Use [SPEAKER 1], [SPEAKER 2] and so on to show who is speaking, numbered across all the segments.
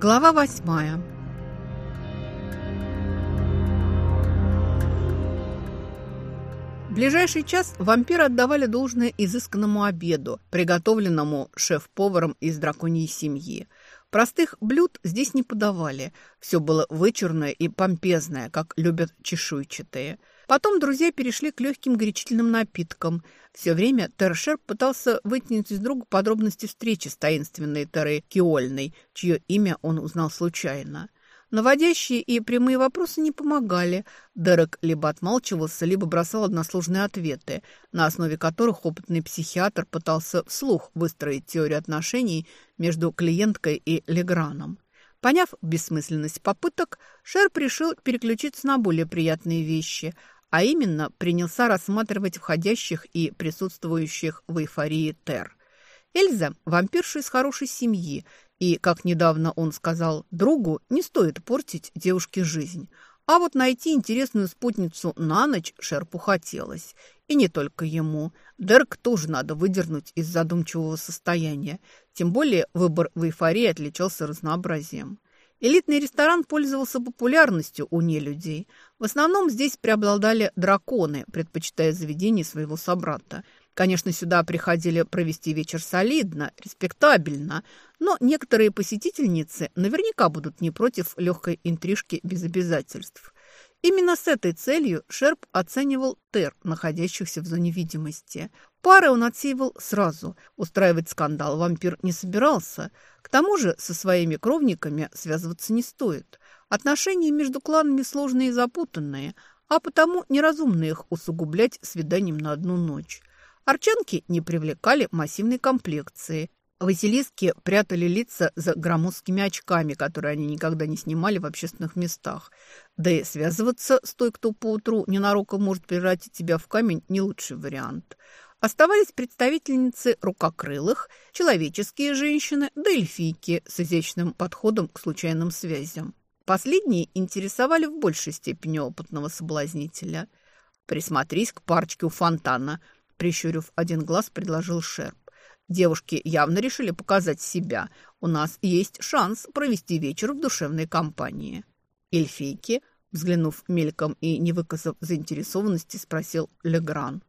[SPEAKER 1] Глава восьмая. ближайший час вампиры отдавали должное изысканному обеду, приготовленному шеф-поваром из драконьей семьи. Простых блюд здесь не подавали. Все было вычурное и помпезное, как любят чешуйчатые. Потом друзья перешли к легким горячительным напиткам. Все время Тершер пытался вытянуть из друга подробности встречи с таинственной Терой Киольной, чье имя он узнал случайно. Наводящие и прямые вопросы не помогали. Дерек либо отмалчивался, либо бросал односложные ответы, на основе которых опытный психиатр пытался вслух выстроить теорию отношений между клиенткой и Леграном. Поняв бессмысленность попыток, Шерп решил переключиться на более приятные вещи, а именно принялся рассматривать входящих и присутствующих в эйфории Тер. Эльза – вампирша из хорошей семьи, и, как недавно он сказал другу, не стоит портить девушке жизнь. А вот найти интересную спутницу на ночь Шерпу хотелось. И не только ему. Дерк тоже надо выдернуть из задумчивого состояния. Тем более выбор в эйфории отличался разнообразием. Элитный ресторан пользовался популярностью у нелюдей. В основном здесь преобладали драконы, предпочитая заведение своего собрата – Конечно, сюда приходили провести вечер солидно, респектабельно, но некоторые посетительницы наверняка будут не против легкой интрижки без обязательств. Именно с этой целью Шерп оценивал Тер, находящихся в зоне видимости. Пары он отсеивал сразу. Устраивать скандал вампир не собирался. К тому же со своими кровниками связываться не стоит. Отношения между кланами сложные и запутанные, а потому неразумно их усугублять свиданием на одну ночь. Арчанки не привлекали массивной комплекции. Василиски прятали лица за громоздкими очками, которые они никогда не снимали в общественных местах. Да и связываться с той, кто поутру ненароком может превратить тебя в камень, не лучший вариант. Оставались представительницы рукокрылых, человеческие женщины, да с изящным подходом к случайным связям. Последние интересовали в большей степени опытного соблазнителя. «Присмотрись к парочке у фонтана», прищурив один глаз, предложил Шерп. Девушки явно решили показать себя. У нас есть шанс провести вечер в душевной компании. Эльфийки, взглянув мельком и не выказав заинтересованности, спросил Легран.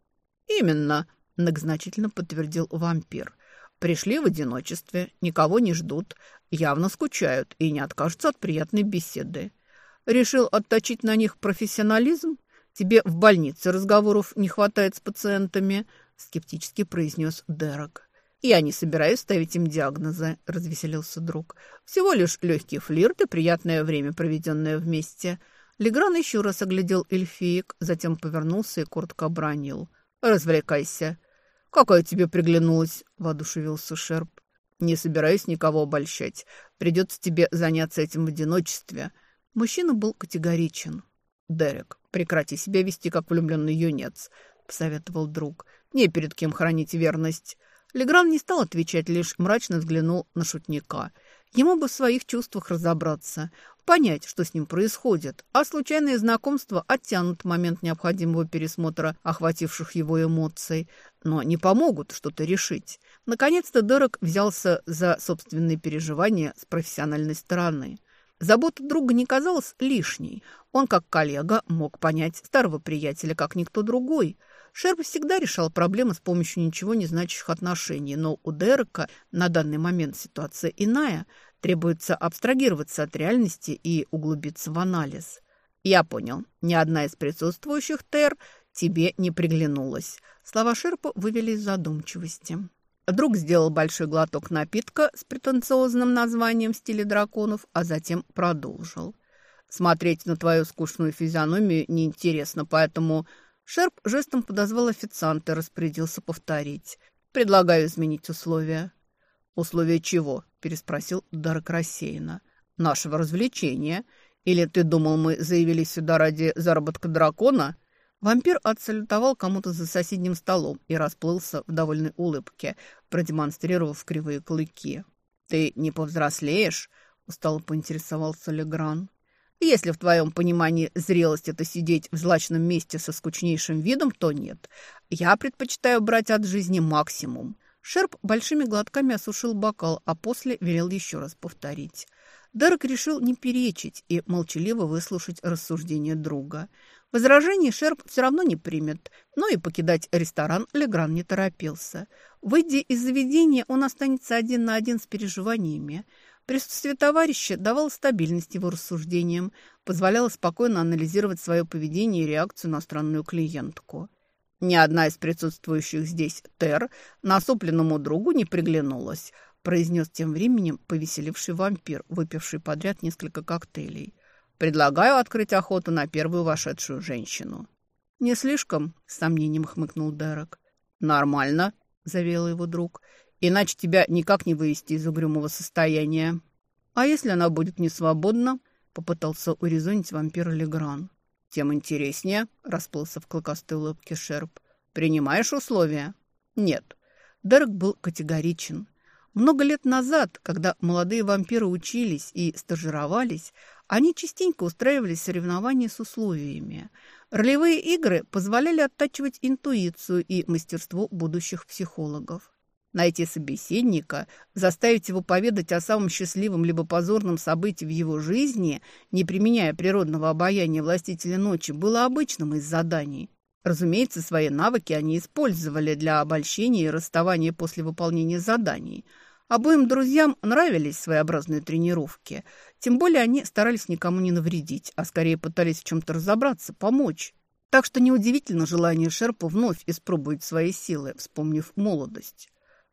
[SPEAKER 1] «Именно», – многозначительно подтвердил вампир. «Пришли в одиночестве, никого не ждут, явно скучают и не откажутся от приятной беседы. Решил отточить на них профессионализм? Тебе в больнице разговоров не хватает с пациентами», — скептически произнес Дерек. «Я не собираюсь ставить им диагнозы», — развеселился друг. «Всего лишь легкий флирт и приятное время, проведенное вместе». Легран еще раз оглядел эльфиек, затем повернулся и коротко обронил. «Развлекайся». «Какая тебе приглянулась?» — воодушевился Шерп. «Не собираюсь никого обольщать. Придется тебе заняться этим в одиночестве». Мужчина был категоричен. «Дерек, прекрати себя вести, как влюбленный юнец», — посоветовал друг. «Не перед кем хранить верность». Легран не стал отвечать, лишь мрачно взглянул на шутника. Ему бы в своих чувствах разобраться, понять, что с ним происходит, а случайные знакомства оттянут момент необходимого пересмотра охвативших его эмоций, но не помогут что-то решить. Наконец-то Дерек взялся за собственные переживания с профессиональной стороны – Забота друга не казалась лишней. Он, как коллега, мог понять старого приятеля, как никто другой. Шерп всегда решал проблемы с помощью ничего не значащих отношений, но у Дерека на данный момент ситуация иная. Требуется абстрагироваться от реальности и углубиться в анализ. «Я понял. Ни одна из присутствующих Тер тебе не приглянулась». Слова Шерпа вывели из задумчивости. Друг сделал большой глоток напитка с претенциозным названием в стиле драконов, а затем продолжил. «Смотреть на твою скучную физиономию неинтересно, поэтому...» Шерп жестом подозвал официанта и распорядился повторить. «Предлагаю изменить условия». «Условия чего?» – переспросил Дарок рассеянно. «Нашего развлечения. Или ты думал, мы заявились сюда ради заработка дракона?» Вампир отсалютовал кому-то за соседним столом и расплылся в довольной улыбке, продемонстрировав кривые клыки. «Ты не повзрослеешь?» – устало поинтересовался Легран. «Если в твоем понимании зрелость – это сидеть в злачном месте со скучнейшим видом, то нет. Я предпочитаю брать от жизни максимум». Шерп большими глотками осушил бокал, а после велел еще раз повторить. Дерек решил не перечить и молчаливо выслушать рассуждения друга. Возражений Шерп все равно не примет, но и покидать ресторан Легран не торопился. Выйдя из заведения, он останется один на один с переживаниями. Присутствие товарища давало стабильность его рассуждениям, позволяло спокойно анализировать свое поведение и реакцию на странную клиентку. Ни одна из присутствующих здесь Тер насупленному другу не приглянулась, произнес тем временем повеселивший вампир, выпивший подряд несколько коктейлей. «Предлагаю открыть охоту на первую вошедшую женщину». «Не слишком?» – с сомнением хмыкнул Дерек. «Нормально», – заверил его друг. «Иначе тебя никак не вывести из угрюмого состояния». «А если она будет не свободна?» – попытался урезонить вампир Легран. «Тем интереснее», – расплылся в клыкастой улыбке Шерп. «Принимаешь условия?» «Нет». Дерек был категоричен. Много лет назад, когда молодые вампиры учились и стажировались, они частенько устраивали соревнования с условиями. Ролевые игры позволяли оттачивать интуицию и мастерство будущих психологов. Найти собеседника, заставить его поведать о самом счастливом либо позорном событии в его жизни, не применяя природного обаяния властителя ночи, было обычным из заданий. Разумеется, свои навыки они использовали для обольщения и расставания после выполнения заданий. Обоим друзьям нравились своеобразные тренировки. Тем более они старались никому не навредить, а скорее пытались в чем-то разобраться, помочь. Так что неудивительно желание Шерпа вновь испробовать свои силы, вспомнив молодость.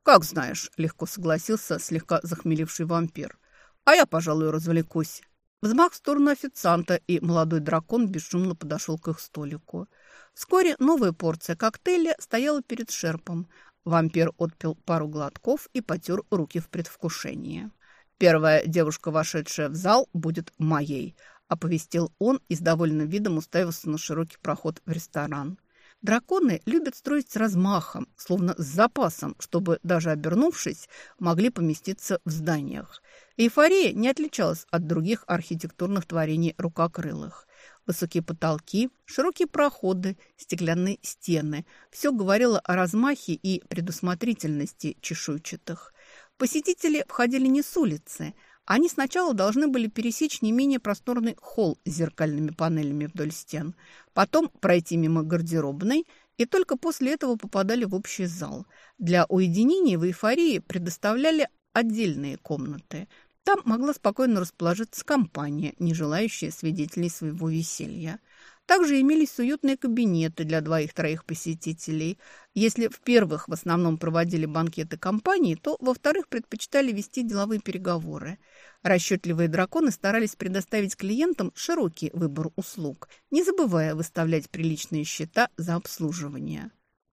[SPEAKER 1] «Как знаешь», — легко согласился слегка захмелевший вампир. «А я, пожалуй, развлекусь». Взмах в сторону официанта, и молодой дракон бесшумно подошел к их столику. Вскоре новая порция коктейля стояла перед шерпом. Вампир отпил пару глотков и потер руки в предвкушении. «Первая девушка, вошедшая в зал, будет моей», — оповестил он и с довольным видом уставился на широкий проход в ресторан. Драконы любят строить с размахом, словно с запасом, чтобы, даже обернувшись, могли поместиться в зданиях. Эйфория не отличалась от других архитектурных творений рукокрылых. Высокие потолки, широкие проходы, стеклянные стены – все говорило о размахе и предусмотрительности чешуйчатых. Посетители входили не с улицы – они сначала должны были пересечь не менее просторный холл с зеркальными панелями вдоль стен, потом пройти мимо гардеробной и только после этого попадали в общий зал. Для уединения в эйфории предоставляли отдельные комнаты. Там могла спокойно расположиться компания, не желающая свидетелей своего веселья. Также имелись уютные кабинеты для двоих-троих посетителей. Если в первых в основном проводили банкеты компании, то во вторых предпочитали вести деловые переговоры. Расчетливые драконы старались предоставить клиентам широкий выбор услуг, не забывая выставлять приличные счета за обслуживание.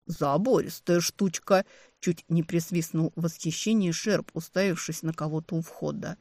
[SPEAKER 1] «Забористая штучка!» – чуть не присвистнул восхищение Шерп, уставившись на кого-то у входа.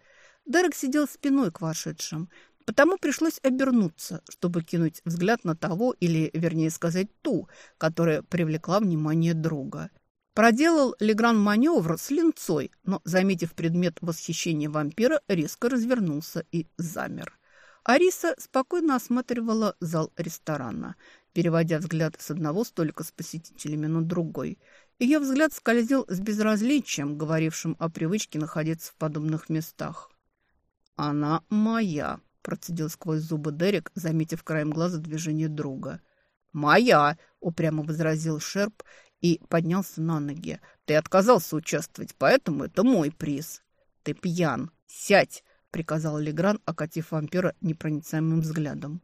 [SPEAKER 1] Дерек сидел спиной к вошедшим – Потому пришлось обернуться, чтобы кинуть взгляд на того, или, вернее сказать, ту, которая привлекла внимание друга. Проделал Легран маневр с линцой, но, заметив предмет восхищения вампира, резко развернулся и замер. Ариса спокойно осматривала зал ресторана, переводя взгляд с одного столика с посетителями на другой. Ее взгляд скользил с безразличием, говорившим о привычке находиться в подобных местах. «Она моя», процедил сквозь зубы Дерек, заметив краем глаза движение друга. «Моя!» – упрямо возразил Шерп и поднялся на ноги. «Ты отказался участвовать, поэтому это мой приз». «Ты пьян! Сядь!» – приказал Легран, окатив вампира непроницаемым взглядом.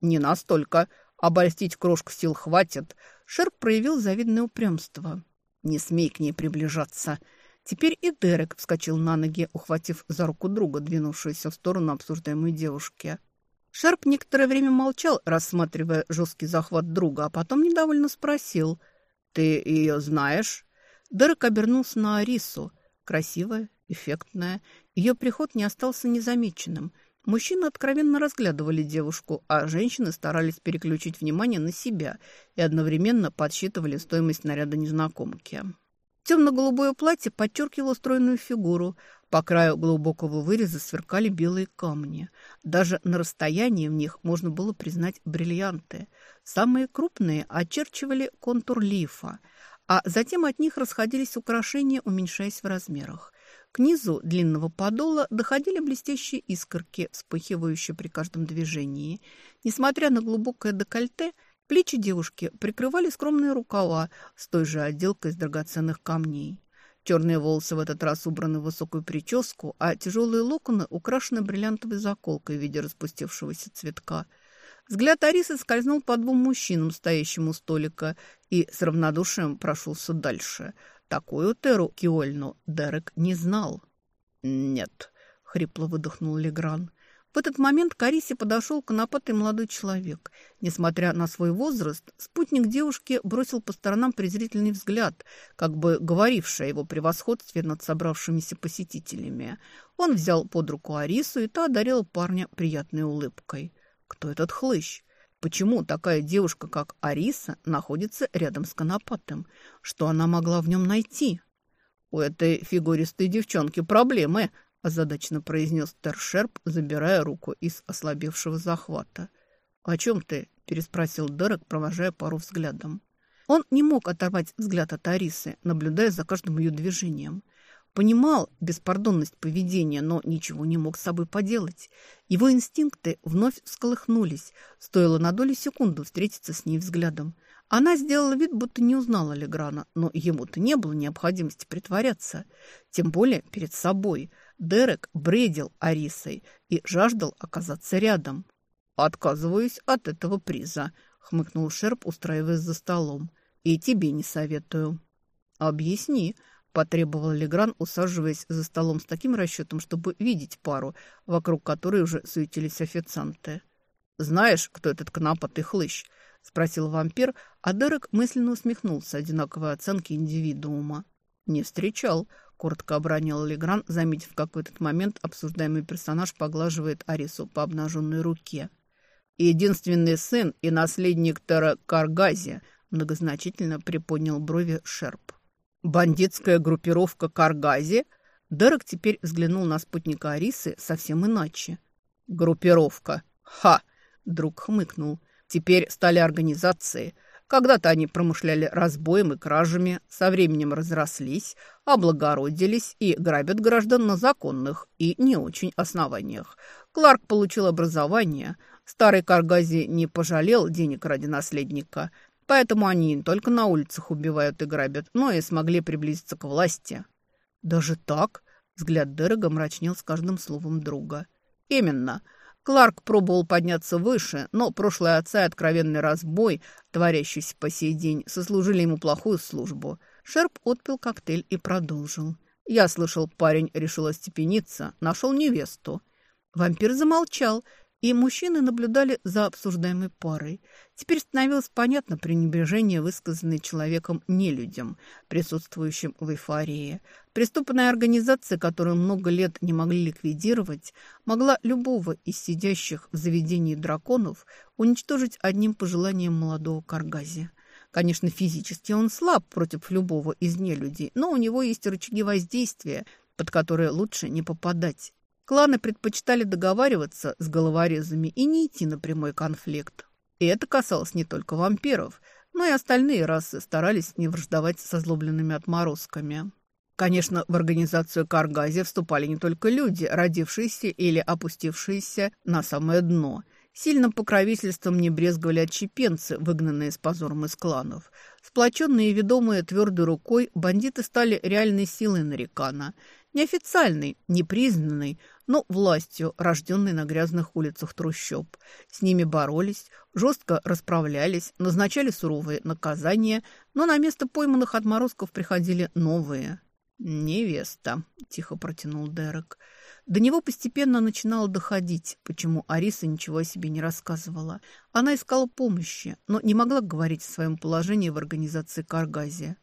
[SPEAKER 1] «Не настолько. Обольстить крошку сил хватит». Шерп проявил завидное упрямство. «Не смей к ней приближаться!» Теперь и Дерек вскочил на ноги, ухватив за руку друга, двинувшуюся в сторону обсуждаемой девушки. Шарп некоторое время молчал, рассматривая жесткий захват друга, а потом недовольно спросил. «Ты ее знаешь?» Дерек обернулся на Арису. Красивая, эффектная. Ее приход не остался незамеченным. Мужчины откровенно разглядывали девушку, а женщины старались переключить внимание на себя и одновременно подсчитывали стоимость наряда незнакомки. Темно-голубое платье подчеркивало стройную фигуру. По краю глубокого выреза сверкали белые камни. Даже на расстоянии в них можно было признать бриллианты. Самые крупные очерчивали контур лифа, а затем от них расходились украшения, уменьшаясь в размерах. К низу длинного подола доходили блестящие искорки, вспыхивающие при каждом движении. Несмотря на глубокое декольте, плечи девушки прикрывали скромные рукава с той же отделкой из драгоценных камней. Черные волосы в этот раз убраны в высокую прическу, а тяжелые локоны украшены бриллиантовой заколкой в виде распустившегося цветка. Взгляд Арисы скользнул по двум мужчинам, стоящим у столика, и с равнодушием прошелся дальше. Такую Теру Киольну Дерек не знал. «Нет», — хрипло выдохнул Легран. В этот момент к Арисе подошел конопатый молодой человек. Несмотря на свой возраст, спутник девушки бросил по сторонам презрительный взгляд, как бы говоривший о его превосходстве над собравшимися посетителями. Он взял под руку Арису, и та одарила парня приятной улыбкой. «Кто этот хлыщ?» Почему такая девушка, как Ариса, находится рядом с Конопатым? Что она могла в нем найти? У этой фигуристой девчонки проблемы, – озадаченно произнес Тершерп, забирая руку из ослабевшего захвата. «О чем ты?» – переспросил Дерек, провожая пару взглядом. Он не мог оторвать взгляд от Арисы, наблюдая за каждым ее движением. Понимал беспардонность поведения, но ничего не мог с собой поделать. Его инстинкты вновь всколыхнулись. Стоило на долю секунды встретиться с ней взглядом. Она сделала вид, будто не узнала Леграна, но ему-то не было необходимости притворяться. Тем более перед собой – Дерек бредил Арисой и жаждал оказаться рядом. «Отказываюсь от этого приза», — хмыкнул Шерп, устраиваясь за столом. «И тебе не советую». «Объясни», — потребовал Легран, усаживаясь за столом с таким расчетом, чтобы видеть пару, вокруг которой уже суетились официанты. «Знаешь, кто этот конопатый хлыщ?» — спросил вампир, а Дерек мысленно усмехнулся одинаковой оценки индивидуума. «Не встречал», коротко обронил Легран, заметив, как в этот момент обсуждаемый персонаж поглаживает Арису по обнаженной руке. «Единственный сын и наследник Тера Каргази», многозначительно приподнял брови Шерп. «Бандитская группировка Каргази?» Дерек теперь взглянул на спутника Арисы совсем иначе. «Группировка! Ха!» – друг хмыкнул. «Теперь стали организации – когда-то они промышляли разбоем и кражами, со временем разрослись, облагородились и грабят граждан на законных и не очень основаниях. Кларк получил образование. Старый Каргази не пожалел денег ради наследника, поэтому они не только на улицах убивают и грабят, но и смогли приблизиться к власти. «Даже так?» – взгляд Дерога мрачнел с каждым словом друга. «Именно – Кларк пробовал подняться выше, но прошлые отца и откровенный разбой, творящийся по сей день, сослужили ему плохую службу. Шерп отпил коктейль и продолжил. «Я слышал, парень решил остепениться, нашел невесту». Вампир замолчал, и мужчины наблюдали за обсуждаемой парой. Теперь становилось понятно пренебрежение, высказанное человеком нелюдям, присутствующим в эйфории. Преступная организация, которую много лет не могли ликвидировать, могла любого из сидящих в заведении драконов уничтожить одним пожеланием молодого Каргази. Конечно, физически он слаб против любого из нелюдей, но у него есть рычаги воздействия, под которые лучше не попадать. Кланы предпочитали договариваться с головорезами и не идти на прямой конфликт. И это касалось не только вампиров, но и остальные расы старались не враждовать с озлобленными отморозками. Конечно, в организацию Каргази вступали не только люди, родившиеся или опустившиеся на самое дно. Сильным покровительством не брезговали отщепенцы, выгнанные с позором из кланов. Сплоченные и ведомые твердой рукой, бандиты стали реальной силой Нарикана. Неофициальной, непризнанной, но властью, рожденной на грязных улицах трущоб. С ними боролись, жестко расправлялись, назначали суровые наказания, но на место пойманных отморозков приходили новые. «Невеста», – тихо протянул Дерек. До него постепенно начинало доходить, почему Ариса ничего о себе не рассказывала. Она искала помощи, но не могла говорить о своем положении в организации Каргазия.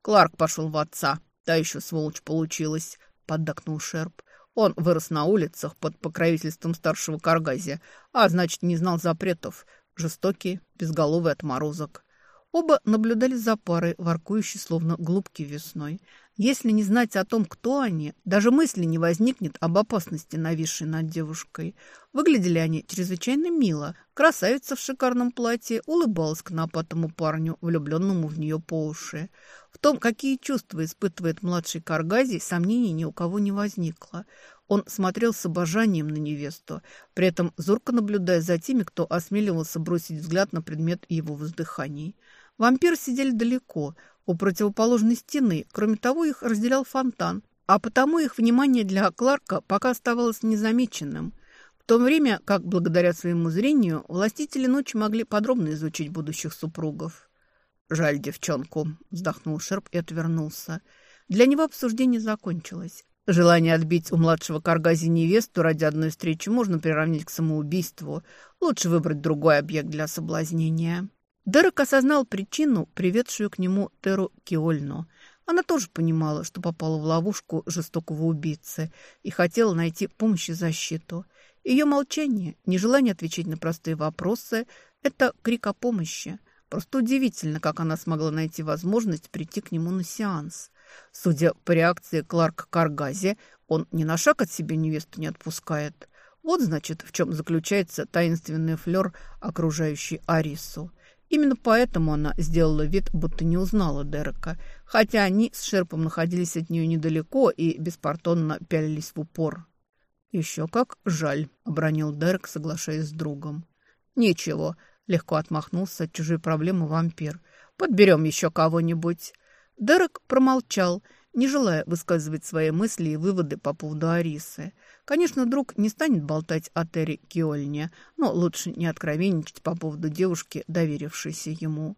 [SPEAKER 1] «Кларк пошел в отца, та еще сволочь получилась», – поддакнул Шерп. Он вырос на улицах под покровительством старшего Каргази, а значит, не знал запретов. Жестокий, безголовый отморозок. Оба наблюдали за парой, воркующей словно голубки весной. Если не знать о том, кто они, даже мысли не возникнет об опасности, нависшей над девушкой. Выглядели они чрезвычайно мило. Красавица в шикарном платье улыбалась к напатому парню, влюбленному в нее по уши. В том, какие чувства испытывает младший Каргазий, сомнений ни у кого не возникло. Он смотрел с обожанием на невесту, при этом зорко наблюдая за теми, кто осмеливался бросить взгляд на предмет его воздыханий. Вампиры сидели далеко, у противоположной стены. Кроме того, их разделял фонтан, а потому их внимание для Кларка пока оставалось незамеченным. В то время как, благодаря своему зрению, властители ночи могли подробно изучить будущих супругов. «Жаль девчонку», – вздохнул Шерп и отвернулся. Для него обсуждение закончилось. Желание отбить у младшего Каргази невесту ради одной встречи можно приравнять к самоубийству. Лучше выбрать другой объект для соблазнения. Дерек осознал причину, приведшую к нему Теру Киольну. Она тоже понимала, что попала в ловушку жестокого убийцы и хотела найти помощь и защиту. Ее молчание, нежелание отвечать на простые вопросы – это крик о помощи. Просто удивительно, как она смогла найти возможность прийти к нему на сеанс. Судя по реакции Кларка Каргази, он ни на шаг от себя невесту не отпускает. Вот, значит, в чем заключается таинственный флер, окружающий Арису. Именно поэтому она сделала вид, будто не узнала Дерека, хотя они с Шерпом находились от нее недалеко и беспардонно пялились в упор. «Еще как жаль», — обронил Дерек, соглашаясь с другом. «Ничего», — легко отмахнулся от чужой проблемы вампир. «Подберем еще кого-нибудь». Дерек промолчал, не желая высказывать свои мысли и выводы по поводу Арисы. Конечно, друг не станет болтать о Терри Киольне, но лучше не откровенничать по поводу девушки, доверившейся ему.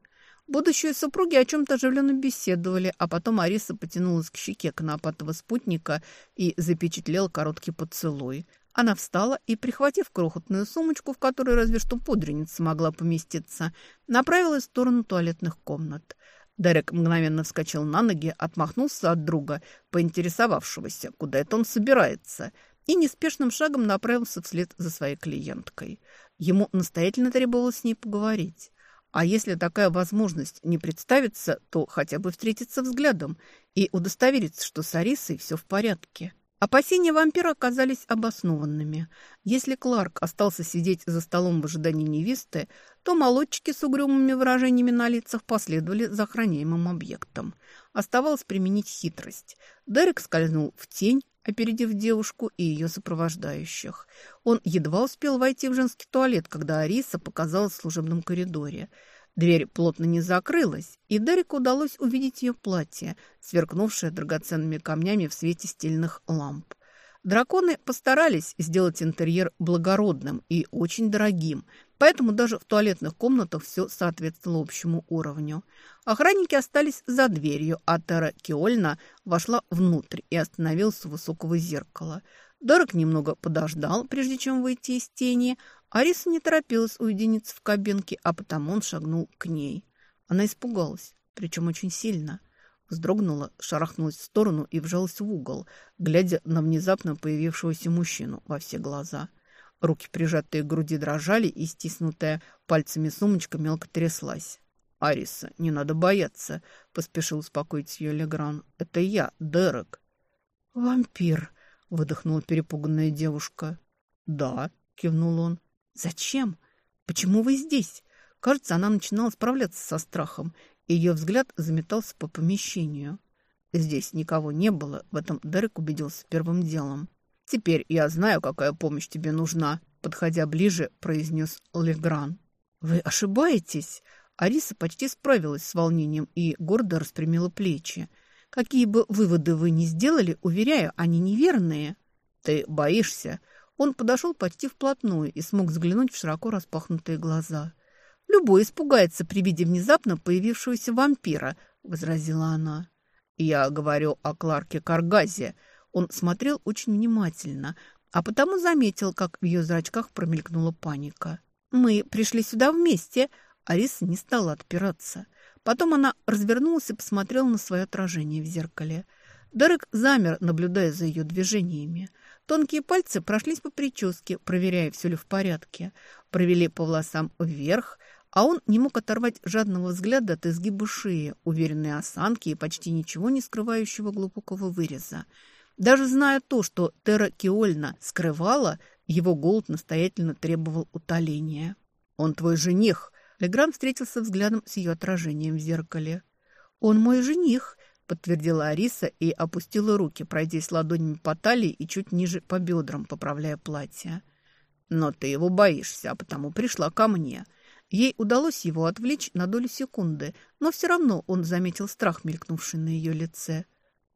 [SPEAKER 1] Будущие супруги о чем-то оживленно беседовали, а потом Ариса потянулась к щеке конопатого спутника и запечатлела короткий поцелуй. Она встала и, прихватив крохотную сумочку, в которой разве что пудреница могла поместиться, направилась в сторону туалетных комнат. Дерек мгновенно вскочил на ноги, отмахнулся от друга, поинтересовавшегося, куда это он собирается – и неспешным шагом направился вслед за своей клиенткой. Ему настоятельно требовалось с ней поговорить. А если такая возможность не представится, то хотя бы встретиться взглядом и удостовериться, что с Арисой все в порядке. Опасения вампира оказались обоснованными. Если Кларк остался сидеть за столом в ожидании невесты, то молодчики с угрюмыми выражениями на лицах последовали за охраняемым объектом. Оставалось применить хитрость. Дерек скользнул в тень, опередив девушку и ее сопровождающих. Он едва успел войти в женский туалет, когда Ариса показалась в служебном коридоре. Дверь плотно не закрылась, и Дереку удалось увидеть ее платье, сверкнувшее драгоценными камнями в свете стильных ламп. Драконы постарались сделать интерьер благородным и очень дорогим, поэтому даже в туалетных комнатах все соответствовало общему уровню. Охранники остались за дверью, а Тера Киольна вошла внутрь и остановилась у высокого зеркала. Дорог немного подождал, прежде чем выйти из тени. Ариса не торопилась уединиться в кабинке, а потому он шагнул к ней. Она испугалась, причем очень сильно – Вздрогнула, шарахнулась в сторону и вжалась в угол, глядя на внезапно появившегося мужчину во все глаза. Руки, прижатые к груди, дрожали, и стиснутая пальцами сумочка мелко тряслась. «Ариса, не надо бояться», — поспешил успокоить ее Легран. «Это я, Дерек». «Вампир», — выдохнула перепуганная девушка. «Да», — кивнул он. «Зачем? Почему вы здесь?» Кажется, она начинала справляться со страхом ее взгляд заметался по помещению. Здесь никого не было, в этом Дерек убедился первым делом. «Теперь я знаю, какая помощь тебе нужна», — подходя ближе, произнес Легран. «Вы ошибаетесь?» Ариса почти справилась с волнением и гордо распрямила плечи. «Какие бы выводы вы ни сделали, уверяю, они неверные». «Ты боишься?» Он подошел почти вплотную и смог взглянуть в широко распахнутые глаза. Любой испугается при виде внезапно появившегося вампира», — возразила она. «Я говорю о Кларке Каргазе». Он смотрел очень внимательно, а потому заметил, как в ее зрачках промелькнула паника. «Мы пришли сюда вместе», — Ариса не стала отпираться. Потом она развернулась и посмотрела на свое отражение в зеркале. Дерек замер, наблюдая за ее движениями. Тонкие пальцы прошлись по прическе, проверяя, все ли в порядке. Провели по волосам вверх, а он не мог оторвать жадного взгляда от изгиба шеи, уверенной осанки и почти ничего не скрывающего глубокого выреза. Даже зная то, что Тера Киольна скрывала, его голод настоятельно требовал утоления. «Он твой жених!» Легран встретился взглядом с ее отражением в зеркале. «Он мой жених!» – подтвердила Ариса и опустила руки, пройдясь ладонями по талии и чуть ниже по бедрам, поправляя платье. «Но ты его боишься, а потому пришла ко мне». Ей удалось его отвлечь на долю секунды, но все равно он заметил страх, мелькнувший на ее лице.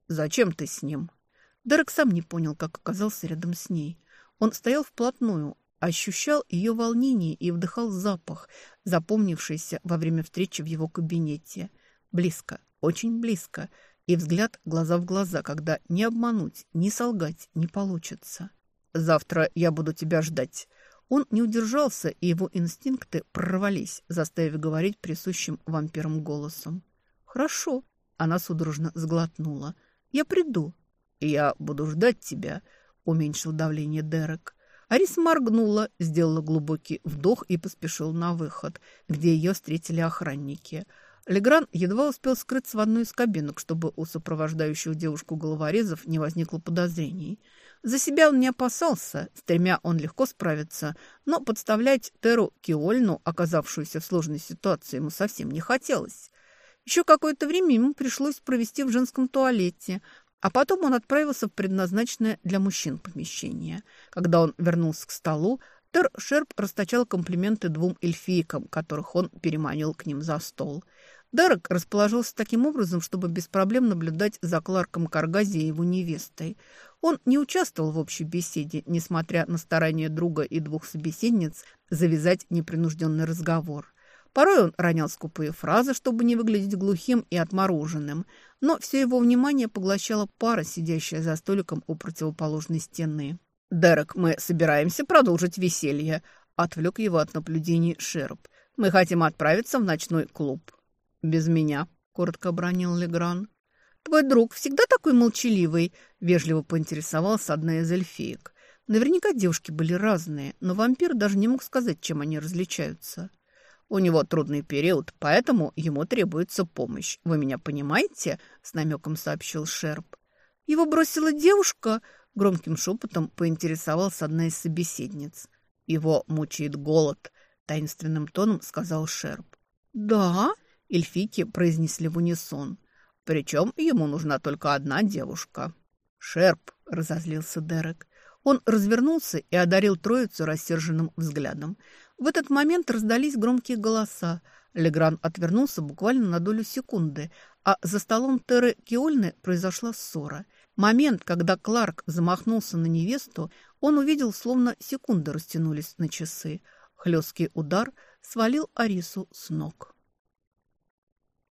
[SPEAKER 1] «Зачем ты с ним?» Дерек сам не понял, как оказался рядом с ней. Он стоял вплотную, ощущал ее волнение и вдыхал запах, запомнившийся во время встречи в его кабинете. Близко, очень близко, и взгляд глаза в глаза, когда ни обмануть, ни солгать не получится. «Завтра я буду тебя ждать». Он не удержался, и его инстинкты прорвались, заставив говорить присущим вампирам голосом. «Хорошо», — она судорожно сглотнула. «Я приду». «Я буду ждать тебя», — уменьшил давление Дерек. Арис моргнула, сделала глубокий вдох и поспешил на выход, где ее встретили охранники. Легран едва успел скрыться в одну из кабинок, чтобы у сопровождающих девушку головорезов не возникло подозрений. За себя он не опасался, с тремя он легко справится, но подставлять Теру Киольну, оказавшуюся в сложной ситуации, ему совсем не хотелось. Еще какое-то время ему пришлось провести в женском туалете, а потом он отправился в предназначенное для мужчин помещение. Когда он вернулся к столу, Тер Шерп расточал комплименты двум эльфийкам, которых он переманил к ним за стол. Дерек расположился таким образом, чтобы без проблем наблюдать за Кларком Каргази и его невестой. Он не участвовал в общей беседе, несмотря на старания друга и двух собеседниц завязать непринужденный разговор. Порой он ронял скупые фразы, чтобы не выглядеть глухим и отмороженным, но все его внимание поглощала пара, сидящая за столиком у противоположной стены. «Дерек, мы собираемся продолжить веселье», — отвлек его от наблюдений Шерп. «Мы хотим отправиться в ночной клуб». «Без меня», — коротко обронил Легран. «Твой друг всегда такой молчаливый?» — вежливо поинтересовалась одна из эльфиек. Наверняка девушки были разные, но вампир даже не мог сказать, чем они различаются. У него трудный период, поэтому ему требуется помощь. Вы меня понимаете?» – с намеком сообщил Шерп. «Его бросила девушка?» – громким шепотом поинтересовалась одна из собеседниц. «Его мучает голод», – таинственным тоном сказал Шерп. «Да?» – эльфики произнесли в унисон. «Причем ему нужна только одна девушка». «Шерп», – разозлился Дерек. Он развернулся и одарил троицу рассерженным взглядом. В этот момент раздались громкие голоса. Легран отвернулся буквально на долю секунды, а за столом Теры Киольны произошла ссора. Момент, когда Кларк замахнулся на невесту, он увидел, словно секунды растянулись на часы. Хлесткий удар свалил Арису с ног.